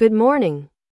Good morning.